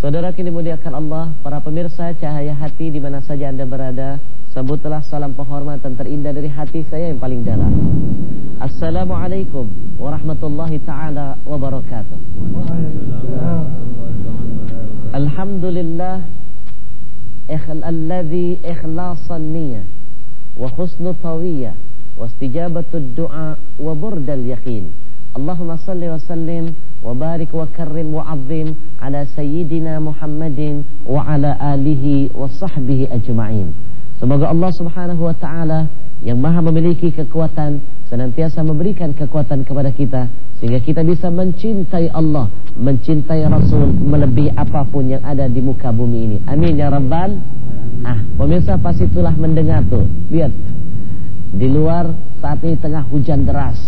Saudara kini dimuliakan Allah, para pemirsa cahaya hati di mana saja Anda berada, sebutlah salam penghormatan terindah dari hati saya yang paling dalam. Assalamualaikum warahmatullahi taala wabarakatuh. Alhamdulillah alladhi ikhlasan niyyah wa husnu tawiyah wa istijabatu du'a wa burdal. Allahumma salli wa sallim wa barik wa karim wa azim ala sayyidina Muhammadin wa ala alihi wa sahbihi ajma'in. Semoga Allah Subhanahu wa taala yang Maha memiliki kekuatan senantiasa memberikan kekuatan kepada kita sehingga kita bisa mencintai Allah, mencintai Rasul melebihi apa pun yang ada di muka bumi ini. Amin ya rabbal ah, pemirsa pasti itulah mendengar tuh. Lihat. Di luar saat ini tengah hujan deras.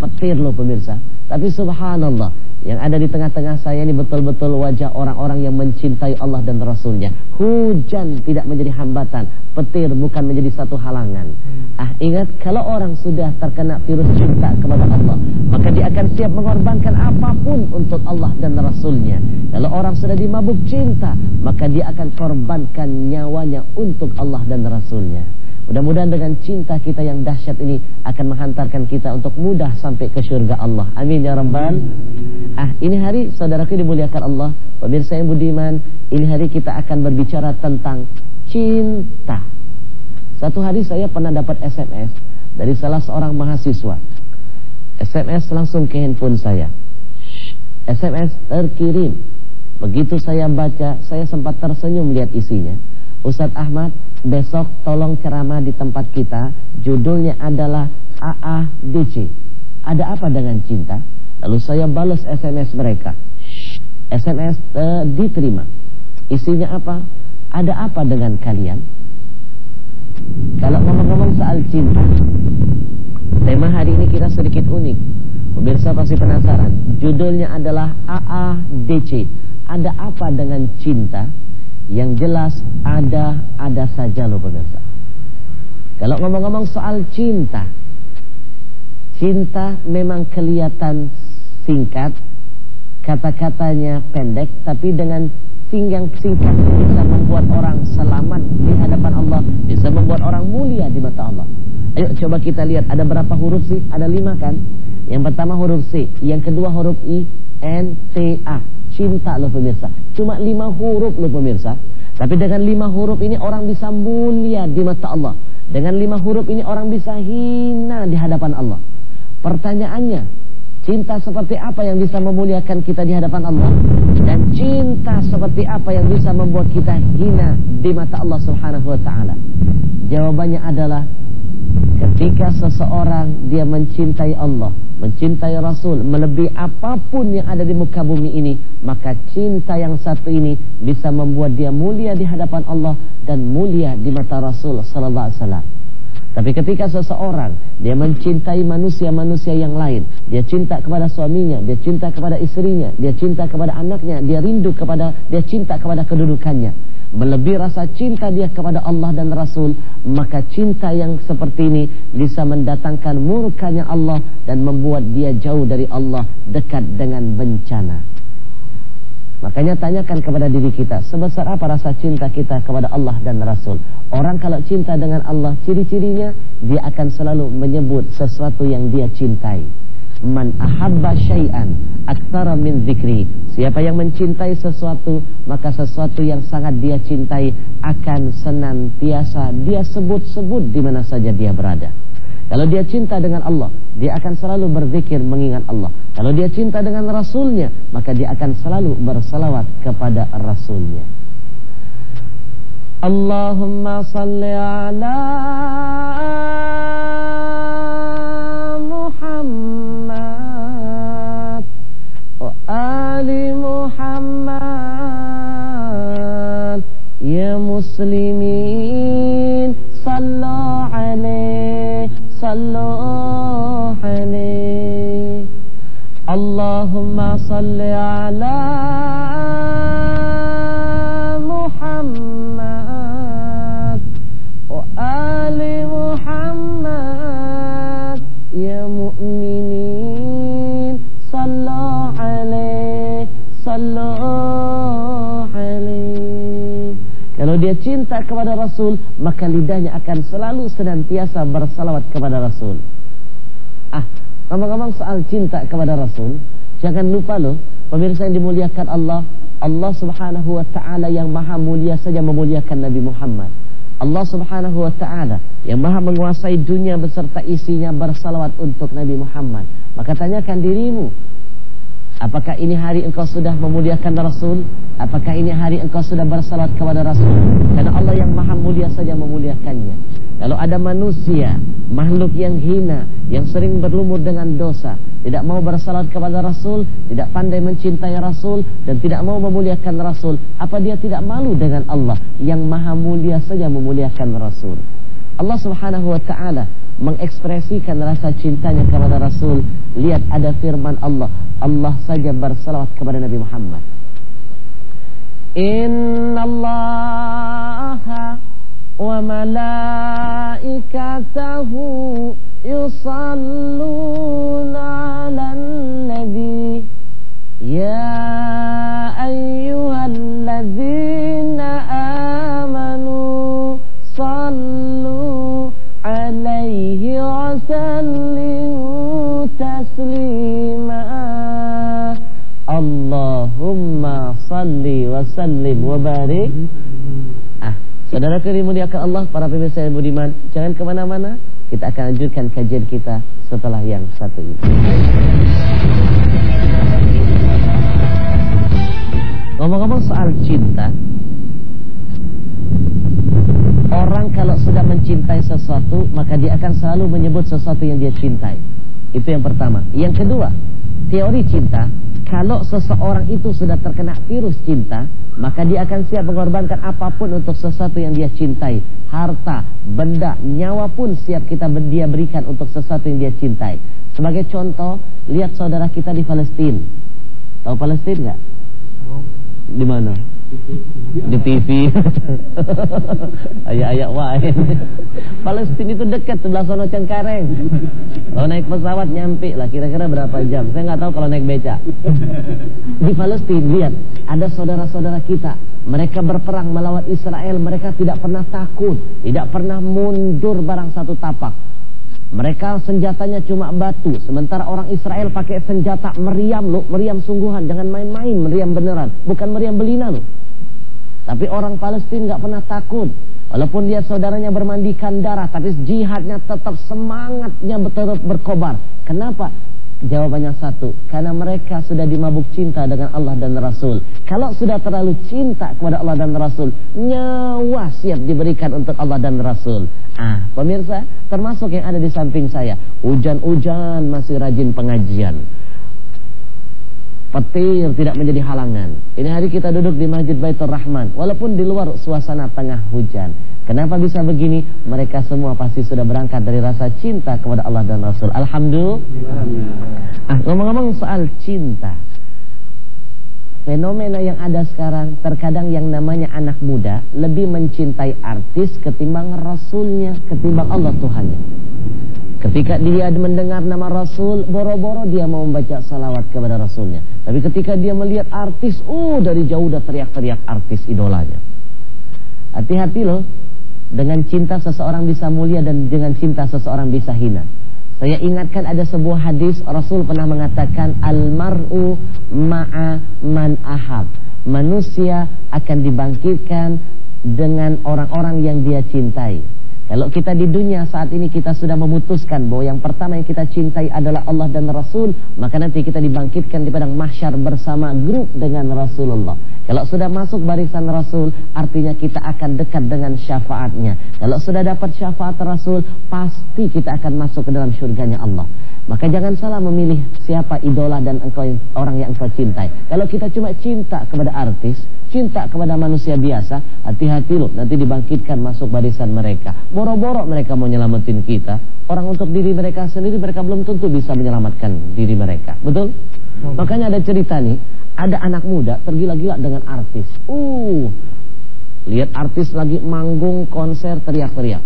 Petir loh pemirsa. Tapi subhanallah, yang ada di tengah-tengah saya ini betul-betul wajah orang-orang yang mencintai Allah dan Rasulnya. Hujan tidak menjadi hambatan, petir bukan menjadi satu halangan. Ah, ingat kalau orang sudah terkena virus cinta kepada Allah, maka dia akan siap mengorbankan apa pun untuk Allah dan Rasulnya. Kalau orang sudah dimabuk cinta, maka dia akan korbankan nyawanya untuk Allah dan Rasulnya. Mudah-mudahan dengan cinta kita yang dahsyat ini akan menghantarkan kita untuk mudah sampai ke surga Allah. Amin ya rabbal. Ah, ini hari saudaraku dimuliakan Allah, pemirsa yang budiman, ini hari kita akan berbicara tentang cinta. Satu hari saya pernah dapat SMS dari salah seorang mahasiswa. SMS langsung ke handphone saya. SMS terkirim. Begitu saya baca, saya sempat tersenyum melihat isinya. Ustadz Ahmad, besok tolong ceramah di tempat kita. Judulnya adalah AADC. Ada apa dengan cinta? Lalu saya balas SMS mereka. SMS eh, diterima. Isinya apa? Ada apa dengan kalian? Kalau ngomong-ngomong soal cinta, tema hari ini kita sedikit unik. Pemirsa pasti penasaran. Judulnya adalah AADC. Ada apa dengan cinta? Yang jelas ada-ada saja loh pemirsa. Kalau ngomong-ngomong soal cinta, cinta memang kelihatan singkat, kata-katanya pendek, tapi dengan singgang singkat bisa membuat orang selamat di hadapan Allah, bisa membuat orang mulia di mata Allah. Ayo coba kita lihat ada berapa huruf sih? Ada lima kan? Yang pertama huruf C, yang kedua huruf I, N, T, A cinta loh pemirsa. Cuma lima huruf loh pemirsa. Tapi dengan lima huruf ini orang bisa mulia di mata Allah. Dengan lima huruf ini orang bisa hina di hadapan Allah. Pertanyaannya, cinta seperti apa yang bisa memuliakan kita di hadapan Allah? Dan cinta seperti apa yang bisa membuat kita hina di mata Allah Subhanahu wa taala? Jawabannya adalah ketika seseorang dia mencintai Allah mencintai Rasul melebihi apapun yang ada di muka bumi ini maka cinta yang satu ini bisa membuat dia mulia di hadapan Allah dan mulia di mata Rasul sallallahu alaihi wasallam tapi ketika seseorang dia mencintai manusia-manusia yang lain, dia cinta kepada suaminya, dia cinta kepada istrinya, dia cinta kepada anaknya, dia rindu kepada dia cinta kepada kedudukannya, melebihi rasa cinta dia kepada Allah dan Rasul, maka cinta yang seperti ini bisa mendatangkan murkanya Allah dan membuat dia jauh dari Allah, dekat dengan bencana. Makanya tanyakan kepada diri kita, sebesar apa rasa cinta kita kepada Allah dan Rasul? Orang kalau cinta dengan Allah, ciri-cirinya dia akan selalu menyebut sesuatu yang dia cintai. Man ahabba syai'an aktsara min zikri. Siapa yang mencintai sesuatu, maka sesuatu yang sangat dia cintai akan senantiasa dia sebut-sebut di mana saja dia berada. Kalau dia cinta dengan Allah, dia akan selalu berzikir mengingat Allah. Kalau dia cinta dengan Rasulnya, maka dia akan selalu bersalawat kepada Rasulnya. Allahumma salli ala Muhammad wa ali Muhammad ya muslimin dia cinta kepada Rasul, maka lidahnya akan selalu senantiasa bersalawat kepada Rasul. Ah, ngomong-ngomong soal cinta kepada Rasul, jangan lupa loh, pemirsa yang dimuliakan Allah, Allah Subhanahu wa taala yang maha mulia saja memuliakan Nabi Muhammad. Allah Subhanahu wa taala yang maha menguasai dunia beserta isinya bersalawat untuk Nabi Muhammad. Maka tanyakan dirimu, Apakah ini hari engkau sudah memuliakan Rasul? Apakah ini hari engkau sudah bersalat kepada Rasul? Karena Allah yang maha mulia saja memuliakannya. Kalau ada manusia, makhluk yang hina, yang sering berlumur dengan dosa, tidak mau bersalat kepada Rasul, tidak pandai mencintai Rasul, dan tidak mau memuliakan Rasul, apa dia tidak malu dengan Allah yang maha mulia saja memuliakan Rasul? Allah subhanahu wa ta'ala mengekspresikan rasa cintanya kepada Rasul. Lihat ada firman Allah. Allah saja bersalawat kepada Nabi Muhammad. Inna Allah wa malaikatahu yusalluna sallim wa barik Ah, saudara dimuliakan Allah Para pemirsa yang budiman Jangan ke mana-mana Kita akan lanjutkan kajian kita Setelah yang satu ini. Ngomong-ngomong soal cinta Orang kalau sudah mencintai sesuatu Maka dia akan selalu menyebut sesuatu yang dia cintai. Itu yang pertama. Yang kedua Teori cinta Kalau seseorang itu sudah terkena virus cinta Maka dia akan siap mengorbankan apa pun Untuk sesuatu yang dia cintai. Harta, benda, nyawa pun siap kita dia berikan Untuk sesuatu yang dia cintai. Sebagai contoh Lihat saudara kita di Palestina Tahu Palestina nggak? Di mana? TV ayat-ayat wain Palestina itu dekat sebelah sono Cengkareng. Kalau naik pesawat nyampe lah kira-kira berapa jam? Saya nggak tahu kalau naik beca di Palestina lihat ada saudara-saudara kita. Mereka berperang melawan Israel. Mereka tidak pernah takut tidak pernah mundur barang satu tapak. Mereka senjatanya cuma batu. Sementara orang Israel pakai senjata meriam loh. Meriam sungguhan Jangan main-main meriam beneran. Bukan meriam belina loh tapi orang Palestina nggak pernah takut. Walaupun dia saudaranya bermandikan darah, tapi jihadnya tetap semangatnya tetap berkobar. Kenapa? Jawabannya satu, karena mereka sudah dimabuk cinta dengan Allah dan Rasul. Kalau sudah terlalu cinta kepada Allah dan Rasul, nyawa siap diberikan untuk Allah dan Rasul. Ah, pemirsa, termasuk yang ada di samping saya, hujan-hujan masih rajin pengajian petir tidak menjadi halangan. Ini hari kita duduk di Masjid Baitur Rahman, walaupun di luar suasana tengah hujan. Kenapa bisa begini? Mereka semua pasti sudah berangkat dari rasa cinta kepada Allah dan Rasul. Alhamdulillah. Ah, ngomong-ngomong soal cinta. Fenomena yang ada sekarang, terkadang yang namanya anak muda lebih mencintai artis ketimbang Rasulnya, ketimbang Allah Tuhannya. Ketika dia mendengar nama Rasul, boro-boro dia mau membaca salawat kepada Rasulnya. Tapi ketika dia melihat artis, uh dari jauh udah teriak-teriak artis idolanya. Hati-hati loh, dengan cinta seseorang bisa mulia dan dengan cinta seseorang bisa hina. Saya ingatkan ada sebuah hadis Rasul pernah mengatakan almaru ma'a man ahab. Manusia akan dibangkitkan dengan orang-orang yang dia cintai. Kalau kita di dunia saat ini kita sudah memutuskan bahwa yang pertama yang kita cintai adalah Allah dan Rasul, maka nanti kita dibangkitkan di padang mahsyar bersama grup dengan Rasulullah. Kalau sudah masuk barisan Rasul, artinya kita akan dekat dengan syafaatnya. Kalau sudah dapat syafaat Rasul, pasti kita akan masuk ke dalam surganya Allah. Maka jangan salah memilih siapa idola dan engkau orang yang engkau cintai. Kalau kita cuma cinta kepada artis, cinta kepada manusia biasa, hati-hati loh nanti dibangkitkan masuk barisan mereka. Boro-boro mereka mau nyelamatin kita. Orang untuk diri mereka sendiri mereka belum tentu bisa menyelamatkan diri mereka. Betul? Hmm. Makanya ada cerita nih, ada anak muda tergila-gila dengan artis. Uh, lihat artis lagi manggung konser teriak-teriak.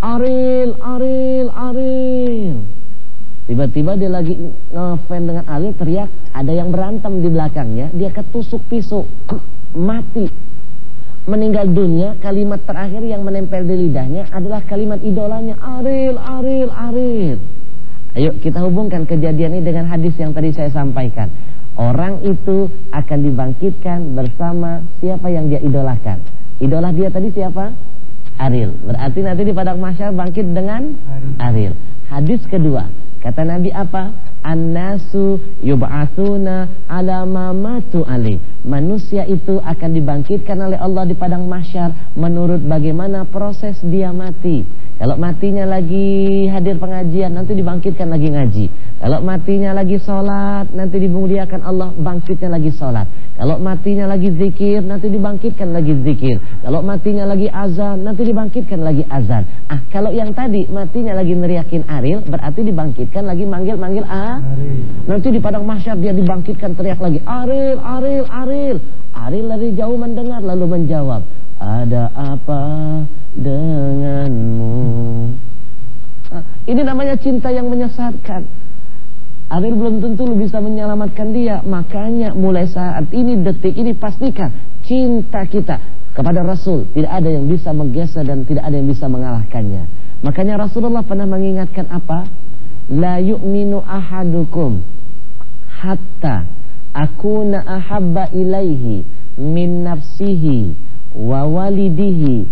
Aril, Aril, Aril. Tiba-tiba dia lagi ngefan dengan Ali teriak, ada yang berantem di belakangnya, dia ketusuk pisau, mati. Meninggal dunia, kalimat terakhir yang menempel di lidahnya adalah kalimat idolanya, Aril, Aril, Aril. Ayo kita hubungkan kejadian ini dengan hadis yang tadi saya sampaikan. Orang itu akan dibangkitkan bersama siapa yang dia idolakan. Idola dia tadi siapa? Aril. Berarti nanti di padang mahsyar bangkit dengan Aril. Hadis kedua, kata Nabi apa? An-nasu yub'atsuna ala ma ali. Manusia itu akan dibangkitkan oleh Allah di padang mahsyar menurut bagaimana proses dia mati. Kalau matinya lagi hadir pengajian nanti dibangkitkan lagi ngaji. Kalau matinya lagi sholat nanti dimuliakan Allah bangkitnya lagi sholat. Kalau matinya lagi zikir nanti dibangkitkan lagi zikir. Kalau matinya lagi azan nanti dibangkitkan lagi azan. Ah kalau yang tadi matinya lagi neriakin Aril berarti dibangkitkan lagi manggil-manggil Nanti di padang mahsyar dia dibangkitkan teriak lagi Aril, Aril, Aril. Aril dari jauh mendengar lalu menjawab ada apa denganmu nah, Ini namanya cinta yang menyesatkan Ariel belum tentu lu bisa menyelamatkan dia Makanya mulai saat ini detik ini pastikan Cinta kita kepada Rasul Tidak ada yang bisa menggeser dan tidak ada yang bisa mengalahkannya Makanya Rasulullah pernah mengingatkan apa? La yu'minu ahadukum Hatta akuna ahabba ilaihi min nafsihi wa walidihi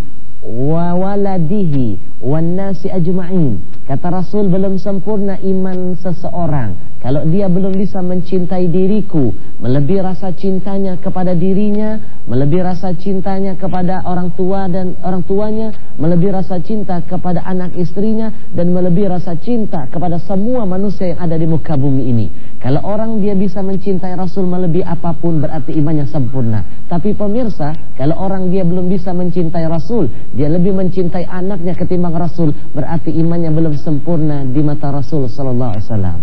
wa waladihi wan nasi ajma'in. Kata Rasul belum sempurna iman seseorang kalau dia belum bisa mencintai diriku, melebihi rasa cintanya kepada dirinya, melebihi rasa cintanya kepada orang tua dan orang tuanya, melebihi rasa cinta kepada anak istrinya dan melebihi rasa cinta kepada semua manusia yang ada di muka bumi ini. Kalau orang dia bisa mencintai Rasul melebihi apa pun berarti imannya sempurna. Tapi pemirsa, kalau orang dia belum bisa mencintai Rasul, dia lebih mencintai anaknya ketimbang Rasul, berarti imannya belum sempurna di mata Rasul sallallahu alaihi wasallam.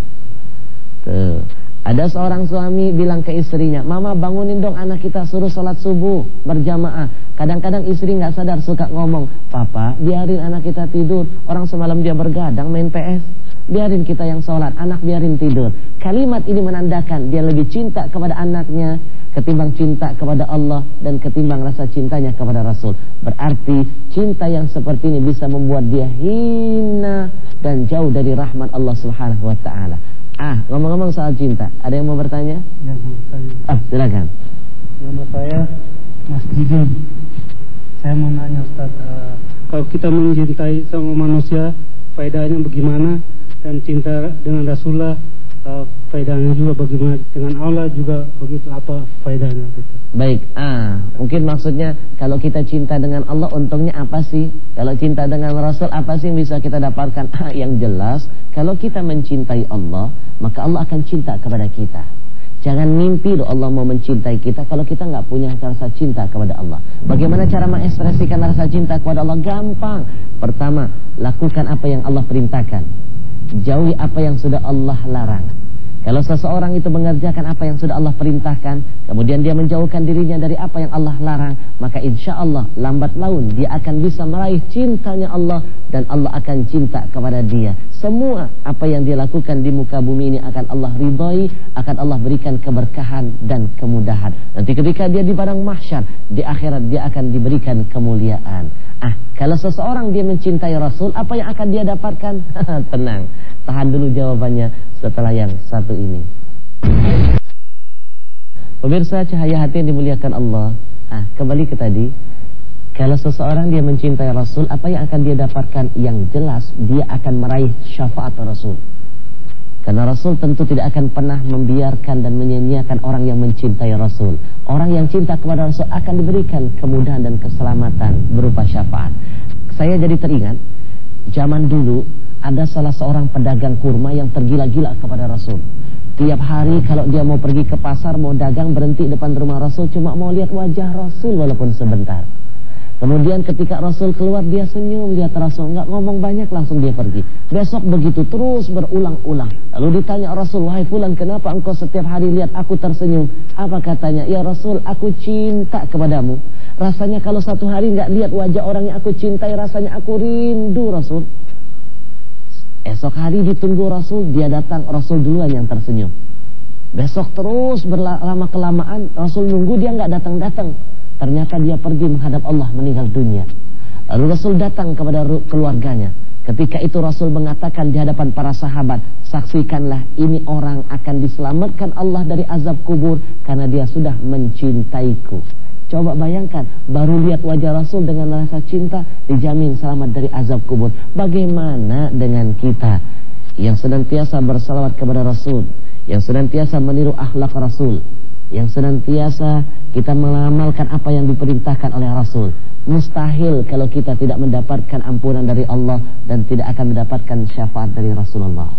Tuh. Ada seorang suami bilang ke istrinya, Mama bangunin dong anak kita suruh sholat subuh berjamaah. Kadang-kadang istri nggak sadar suka ngomong, Papa biarin anak kita tidur. Orang semalam dia bergadang main PS. Biarin kita yang sholat, anak biarin tidur. Kalimat ini menandakan dia lebih cinta kepada anaknya ketimbang cinta kepada Allah dan ketimbang rasa cintanya kepada Rasul. Berarti cinta yang seperti ini bisa membuat dia hina dan jauh dari rahmat Allah Subhanahu wa taala. Ah, ngomong-ngomong soal cinta, ada yang mau bertanya? Ya, Ah, silakan. Nama saya Mas Jidin. Saya mau nanya Ustaz, uh, kalau kita mencintai sama manusia, faedahnya bagaimana? Dan cinta dengan Rasulullah, uh, faedahnya juga bagaimana? Dengan Allah juga begitu apa faedahnya? Gitu. Baik, ah, mungkin maksudnya kalau kita cinta dengan Allah, untungnya apa sih? Kalau cinta dengan Rasul, apa sih yang bisa kita dapatkan? Ah, yang jelas, kalau kita mencintai Allah, maka Allah akan cinta kepada kita. Jangan mimpi loh Allah mau mencintai kita kalau kita nggak punya rasa cinta kepada Allah. Bagaimana cara mengekspresikan rasa cinta kepada Allah? Gampang. Pertama, lakukan apa yang Allah perintahkan. Jauhi apa yang sudah Allah larang. Kalau seseorang itu mengerjakan apa yang sudah Allah perintahkan, kemudian dia menjauhkan dirinya dari apa yang Allah larang, maka insya Allah lambat laun dia akan bisa meraih cintanya Allah dan Allah akan cinta kepada dia. Semua apa yang dia lakukan di muka bumi ini akan Allah ridhoi, akan Allah berikan keberkahan dan kemudahan. Nanti ketika dia di padang mahsyar, di akhirat dia akan diberikan kemuliaan. Ah, kalau seseorang dia mencintai Rasul, apa yang akan dia dapatkan? Tenang, tahan dulu jawabannya setelah yang satu ini. Pemirsa cahaya hati yang dimuliakan Allah. Ah, kembali ke tadi. Kalau seseorang dia mencintai Rasul, apa yang akan dia dapatkan? Yang jelas, dia akan meraih syafaat Rasul. Karena Rasul tentu tidak akan pernah membiarkan dan menyanyiakan orang yang mencintai Rasul. Orang yang cinta kepada Rasul akan diberikan kemudahan dan keselamatan berupa syafaat. Saya jadi teringat, zaman dulu ada salah seorang pedagang kurma yang tergila-gila kepada Rasul. Tiap hari kalau dia mau pergi ke pasar, mau dagang, berhenti depan rumah Rasul, cuma mau lihat wajah Rasul walaupun sebentar. Kemudian ketika Rasul keluar, dia senyum, lihat Rasul. Nggak ngomong banyak, langsung dia pergi. Besok begitu, terus berulang-ulang. Lalu ditanya Rasul, wahai fulan, kenapa engkau setiap hari lihat aku tersenyum? Apa katanya? Ya Rasul, aku cinta kepadamu. Rasanya kalau satu hari nggak lihat wajah orang yang aku cintai, rasanya aku rindu Rasul. Esok hari ditunggu Rasul, dia datang, Rasul duluan yang tersenyum. Besok terus berlama kelamaan Rasul nunggu dia nggak datang-datang. Ternyata dia pergi menghadap Allah meninggal dunia. Lalu Rasul datang kepada keluarganya. Ketika itu Rasul mengatakan di hadapan para sahabat, saksikanlah ini orang akan diselamatkan Allah dari azab kubur karena dia sudah mencintaiku. Coba bayangkan, baru lihat wajah Rasul dengan rasa cinta dijamin selamat dari azab kubur. Bagaimana dengan kita yang senantiasa bersalawat kepada Rasul, yang senantiasa meniru akhlak Rasul, yang senantiasa kita mengamalkan apa yang diperintahkan oleh Rasul. Mustahil kalau kita tidak mendapatkan ampunan dari Allah dan tidak akan mendapatkan syafaat dari Rasulullah.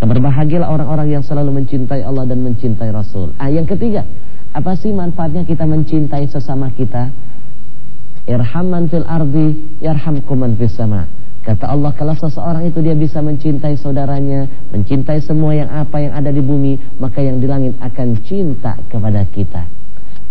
Berbahagialah orang-orang yang selalu mencintai Allah dan mencintai Rasul. Ah, yang ketiga, apa sih manfaatnya kita mencintai sesama kita? Irhaman fil ardi yarhamkum man fis sama. Kata Allah kalau seseorang itu dia bisa mencintai saudaranya, mencintai semua yang apa yang ada di bumi, maka yang di langit akan cinta kepada kita.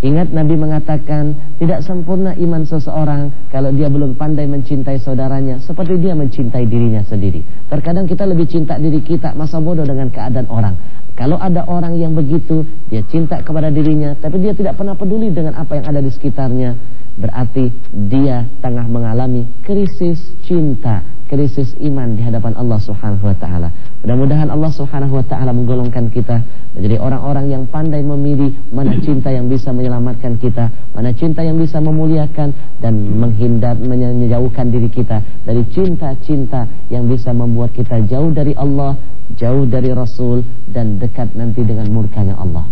Ingat Nabi mengatakan tidak sempurna iman seseorang kalau dia belum pandai mencintai saudaranya seperti dia mencintai dirinya sendiri. Terkadang kita lebih cinta diri kita, masa bodoh dengan keadaan orang. Kalau ada orang yang begitu, dia cinta kepada dirinya, tapi dia tidak pernah peduli dengan apa yang ada di sekitarnya, berarti dia tengah mengalami krisis cinta, krisis iman di hadapan Allah Subhanahu wa taala. Mudah-mudahan Allah Subhanahu wa taala menggolongkan kita menjadi orang-orang yang pandai memilih mana cinta yang bisa menyelamatkan kita, mana cinta yang bisa memuliakan dan menghindar menjauhkan diri kita dari cinta-cinta yang bisa membuat kita jauh dari Allah, jauh dari Rasul dan dekat nanti dengan murkanya Allah.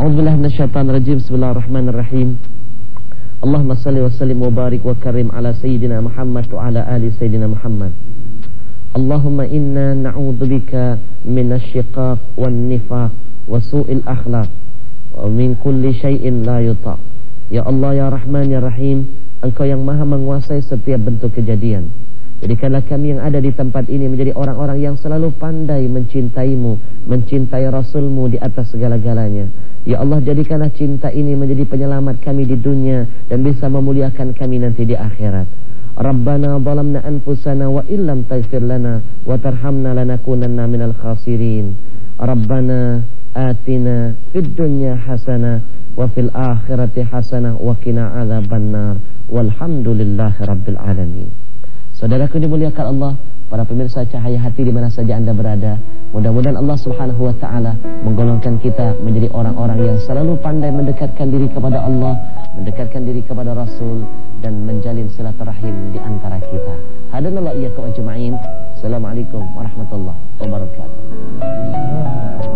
A'udzubillahi. Bismillahirrahmanirrahim. Allahumma salli wa sallim wa barik wa karim ala sayyidina Muhammad wa ala ali sayyidina Muhammad. Allahumma inna na'udzubika minasyiqaq wan nifaq wa su'il akhlaq wa min kulli syai'in la yuta. Ya Allah ya Rahman ya Rahim, Engkau yang Maha menguasai setiap bentuk kejadian. Jadikanlah kami yang ada di tempat ini menjadi orang-orang yang selalu pandai mencintaimu, mencintai Rasulmu di atas segala-galanya. Ya Allah jadikanlah cinta ini menjadi penyelamat kami di dunia dan bisa memuliakan kami nanti di akhirat. Rabbana zalamna anfusana wa illam taghfir lana wa tarhamna lanakunanna minal khasirin. Rabbana atina fid dunya hasanah wa fil akhirati hasanah wa qina adzabannar. Walhamdulillahi rabbil alamin. Saudaraku dimuliakan Allah, para pemirsa cahaya hati di mana saja Anda berada. Mudah-mudahan Allah Subhanahu wa taala menggolongkan kita menjadi orang-orang yang selalu pandai mendekatkan diri kepada Allah, mendekatkan diri kepada Rasul dan menjalin silaturahim di antara kita. Hadanallahu iyyakum ajma'in. Assalamualaikum warahmatullahi wabarakatuh.